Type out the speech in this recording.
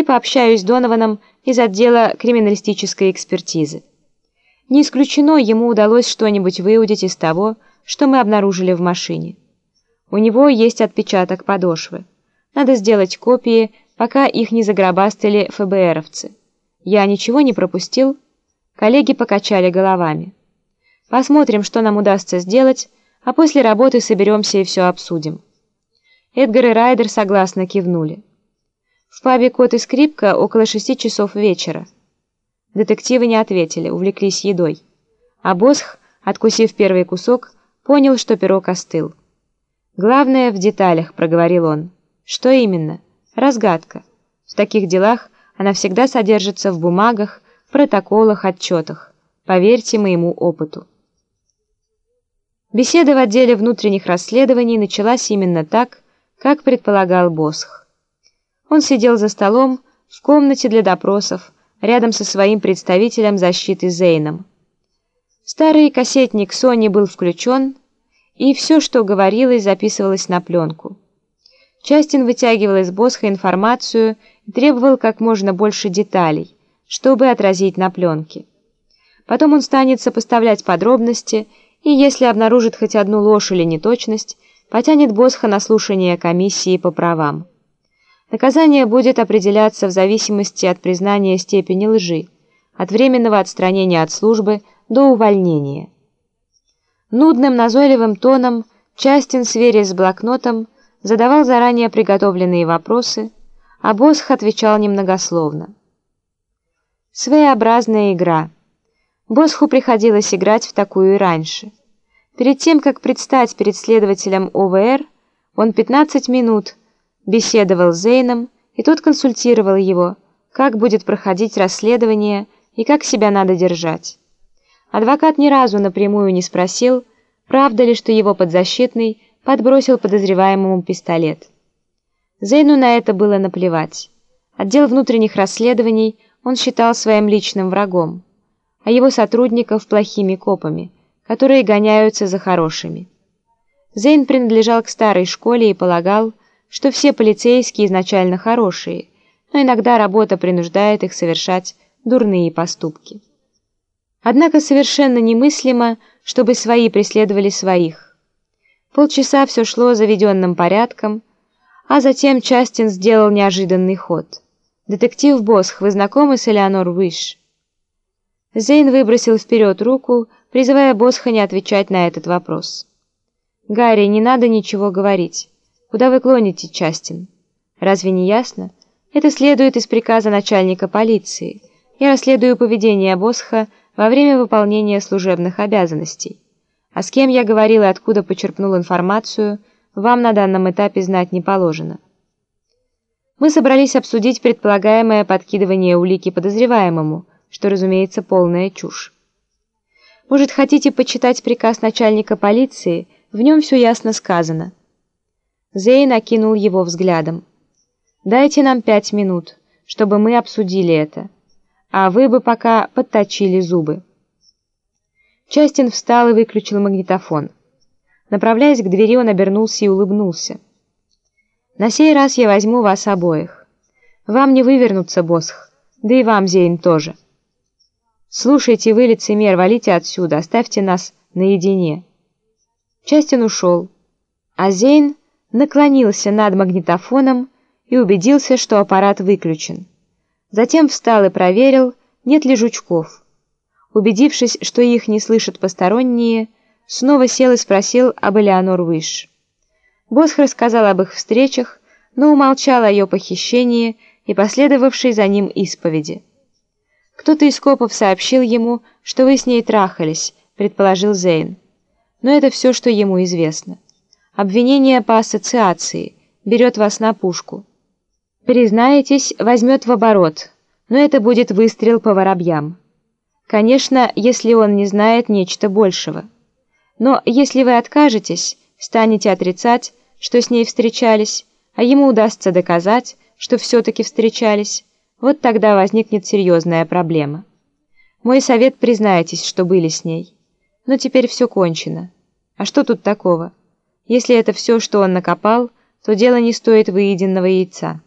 и пообщаюсь с Донованом из отдела криминалистической экспертизы. Не исключено, ему удалось что-нибудь выудить из того, что мы обнаружили в машине. У него есть отпечаток подошвы. Надо сделать копии, пока их не загробастали ФБРовцы. Я ничего не пропустил? Коллеги покачали головами. Посмотрим, что нам удастся сделать, а после работы соберемся и все обсудим. Эдгар и Райдер согласно кивнули. В пабе «Кот и скрипка» около шести часов вечера. Детективы не ответили, увлеклись едой. А Босх, откусив первый кусок, понял, что пирог остыл. «Главное в деталях», — проговорил он. «Что именно? Разгадка. В таких делах она всегда содержится в бумагах, протоколах, отчетах. Поверьте моему опыту». Беседа в отделе внутренних расследований началась именно так, как предполагал Босх. Он сидел за столом в комнате для допросов, рядом со своим представителем защиты Зейном. Старый кассетник Сони был включен, и все, что говорилось, записывалось на пленку. Частин вытягивал из Босха информацию и требовал как можно больше деталей, чтобы отразить на пленке. Потом он станет сопоставлять подробности, и если обнаружит хоть одну ложь или неточность, потянет Босха на слушание комиссии по правам. Наказание будет определяться в зависимости от признания степени лжи, от временного отстранения от службы до увольнения. Нудным, назойливым тоном Частин, сверясь с блокнотом, задавал заранее приготовленные вопросы, а Босх отвечал немногословно. Своеобразная игра. Босху приходилось играть в такую и раньше. Перед тем, как предстать перед следователем ОВР, он 15 минут беседовал с Зейном, и тот консультировал его, как будет проходить расследование и как себя надо держать. Адвокат ни разу напрямую не спросил, правда ли, что его подзащитный подбросил подозреваемому пистолет. Зейну на это было наплевать. Отдел внутренних расследований он считал своим личным врагом, а его сотрудников плохими копами, которые гоняются за хорошими. Зейн принадлежал к старой школе и полагал, что все полицейские изначально хорошие, но иногда работа принуждает их совершать дурные поступки. Однако совершенно немыслимо, чтобы свои преследовали своих. Полчаса все шло заведенным порядком, а затем Частин сделал неожиданный ход. «Детектив Босх, вы знакомы с Элеонор Уиш?» Зейн выбросил вперед руку, призывая Босха не отвечать на этот вопрос. «Гарри, не надо ничего говорить. Куда вы клоните, Частин? Разве не ясно? Это следует из приказа начальника полиции. Я расследую поведение Босха во время выполнения служебных обязанностей. А с кем я говорил и откуда почерпнул информацию, вам на данном этапе знать не положено. Мы собрались обсудить предполагаемое подкидывание улики подозреваемому, что, разумеется, полная чушь. Может, хотите почитать приказ начальника полиции? В нем все ясно сказано. Зейн окинул его взглядом. «Дайте нам пять минут, чтобы мы обсудили это» а вы бы пока подточили зубы». Частин встал и выключил магнитофон. Направляясь к двери, он обернулся и улыбнулся. «На сей раз я возьму вас обоих. Вам не вывернуться, Босх, да и вам, Зейн, тоже. Слушайте вы, лицемер, валите отсюда, оставьте нас наедине». Частин ушел, а Зейн наклонился над магнитофоном и убедился, что аппарат выключен. Затем встал и проверил, нет ли жучков. Убедившись, что их не слышат посторонние, снова сел и спросил об Элеонор Уиш. Босх рассказал об их встречах, но умолчал о ее похищении и последовавшей за ним исповеди. «Кто-то из копов сообщил ему, что вы с ней трахались», — предположил Зейн. Но это все, что ему известно. Обвинение по ассоциации берет вас на пушку. Признаетесь, возьмет в оборот, но это будет выстрел по воробьям. Конечно, если он не знает нечто большего. Но если вы откажетесь, станете отрицать, что с ней встречались, а ему удастся доказать, что все-таки встречались, вот тогда возникнет серьезная проблема. Мой совет признайтесь, что были с ней. Но теперь все кончено. А что тут такого? Если это все, что он накопал, то дело не стоит выеденного яйца.